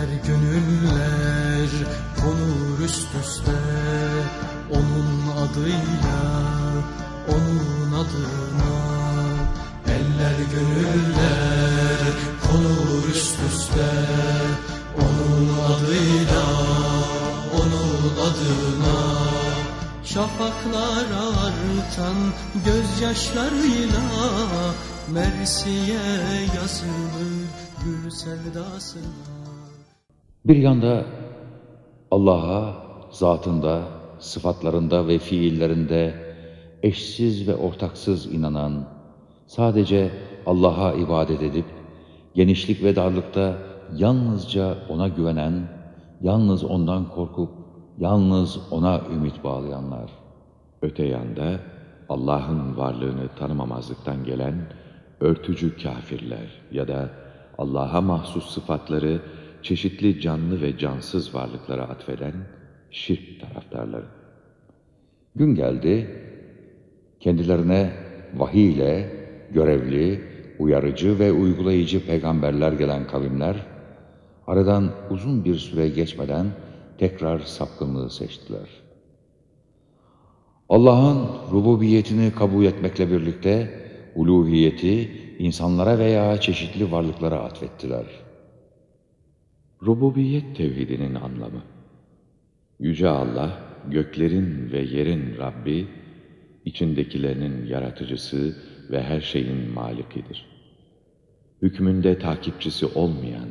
Eller gönüller konur üst üste. Onun adıyla, onun adına Eller gönüller konur üst üste. Onun adıyla, onun adına Şafaklara artan gözyaşlarıyla Mersiye yazılır gül sevdasına Bir yanda Allah'a zatında, sıfatlarında ve fiillerinde eşsiz ve ortaksız inanan, sadece Allah'a ibadet edip, genişlik ve darlıkta yalnızca O'na güvenen, yalnız O'ndan korkup, yalnız O'na ümit bağlayanlar. Öte yanda Allah'ın varlığını tanımamazlıktan gelen örtücü kafirler ya da Allah'a mahsus sıfatları çeşitli canlı ve cansız varlıklara atfeden şirk taraftarları. Gün geldi, kendilerine vahiy ile görevli, uyarıcı ve uygulayıcı peygamberler gelen kavimler, aradan uzun bir süre geçmeden tekrar sapkınlığı seçtiler. Allah'ın rububiyetini kabul etmekle birlikte uluhiyeti insanlara veya çeşitli varlıklara atfettiler. Rububiyet tevhidinin anlamı Yüce Allah, göklerin ve yerin Rabbi, içindekilerinin yaratıcısı ve her şeyin malikidir. Hükmünde takipçisi olmayan,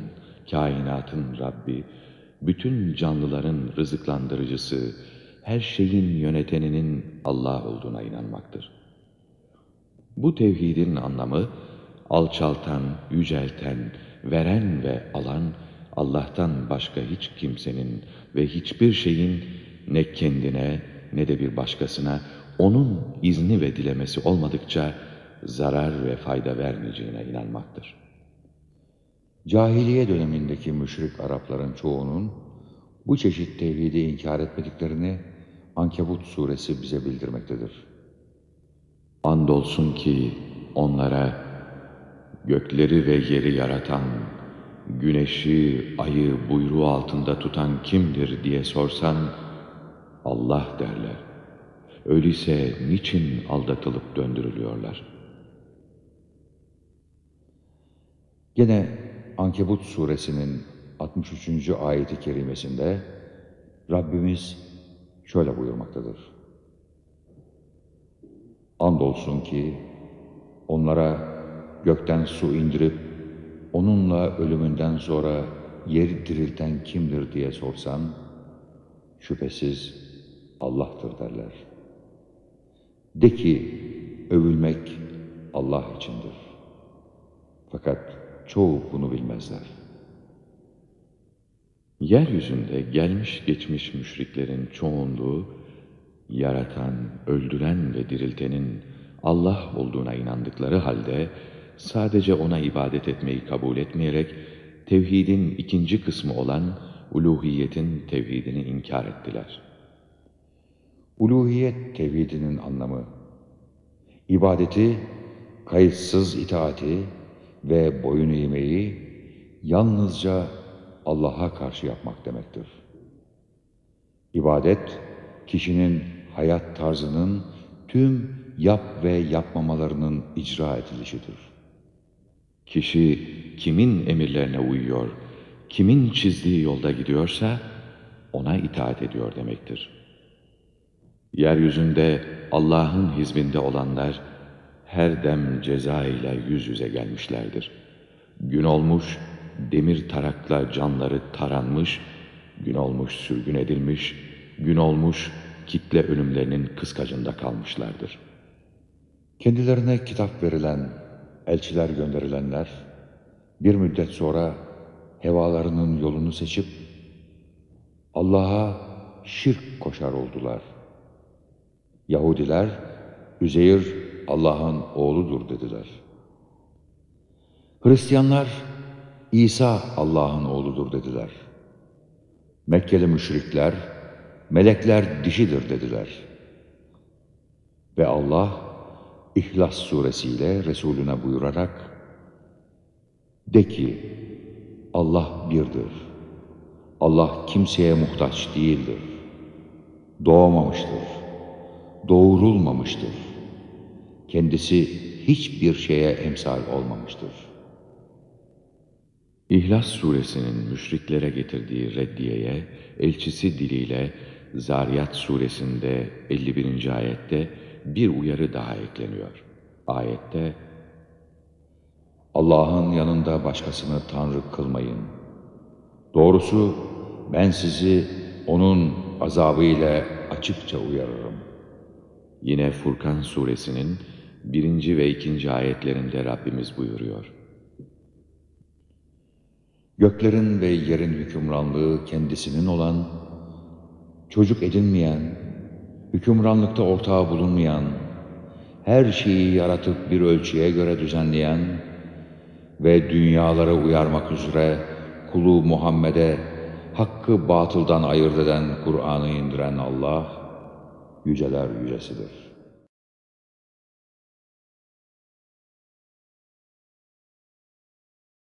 kainatın Rabbi, bütün canlıların rızıklandırıcısı, her şeyin yöneteninin Allah olduğuna inanmaktır. Bu tevhidin anlamı, alçaltan, yücelten, veren ve alan, Allah'tan başka hiç kimsenin ve hiçbir şeyin ne kendine ne de bir başkasına onun izni ve dilemesi olmadıkça zarar ve fayda vermeyeceğine inanmaktır. Cahiliye dönemindeki müşrik Arapların çoğunun bu çeşit tevhidi inkar etmediklerini Ankebut suresi bize bildirmektedir. Andolsun ki onlara gökleri ve yeri yaratan, güneşi, ayı buyruğu altında tutan kimdir diye sorsan, Allah derler. Öyleyse niçin aldatılıp döndürülüyorlar? Gene Ankebut suresinin 63. ayeti kerimesinde Rabbimiz şöyle buyurmaktadır. Andolsun ki onlara gökten su indirip onunla ölümünden sonra yeri dirilten kimdir diye sorsan şüphesiz Allah'tır derler. De ki övülmek Allah içindir. Fakat çoğu bunu bilmezler. Yeryüzünde gelmiş geçmiş müşriklerin çoğunluğu, yaratan, öldüren ve diriltenin Allah olduğuna inandıkları halde, sadece O'na ibadet etmeyi kabul etmeyerek, tevhidin ikinci kısmı olan uluhiyetin tevhidini inkar ettiler. Uluhiyet tevhidinin anlamı, ibadeti, kayıtsız itaati ve boyun eğmeyi yalnızca Allah'a karşı yapmak demektir. İbadet, kişinin hayat tarzının tüm yap ve yapmamalarının icra edilişidir. Kişi kimin emirlerine uyuyor, kimin çizdiği yolda gidiyorsa ona itaat ediyor demektir. Yeryüzünde Allah'ın hizbinde olanlar her dem ceza ile yüz yüze gelmişlerdir. Gün olmuş, demir tarakla canları taranmış, gün olmuş sürgün edilmiş, gün olmuş kitle ölümlerinin kıskacında kalmışlardır. Kendilerine kitap verilen, elçiler gönderilenler, bir müddet sonra hevalarının yolunu seçip, Allah'a şirk koşar oldular. Yahudiler, Üzeyir Allah'ın oğludur dediler. Hristiyanlar, İsa Allah'ın oğludur dediler. Mekkeli müşrikler, melekler dişidir dediler. Ve Allah, İhlas suresiyle Resulüne buyurarak, De ki, Allah birdir, Allah kimseye muhtaç değildir. Doğmamıştır. Doğurulmamıştır. Kendisi hiçbir şeye emsal olmamıştır. İhlas suresinin müşriklere getirdiği reddiyeye elçisi diliyle Zariyat suresinde 51. ayette bir uyarı daha ekleniyor. Ayette Allah'ın yanında başkasını Tanrı kılmayın. Doğrusu ben sizi O'nun azabıyla açıkça uyarırım. Yine Furkan suresinin birinci ve ikinci ayetlerinde Rabbimiz buyuruyor. Göklerin ve yerin hükümranlığı kendisinin olan, çocuk edinmeyen, hükümranlıkta ortağı bulunmayan, her şeyi yaratıp bir ölçüye göre düzenleyen ve dünyalara uyarmak üzere kulu Muhammed'e hakkı batıldan ayırt eden Kur'an'ı indiren Allah, yüceler yücesidir.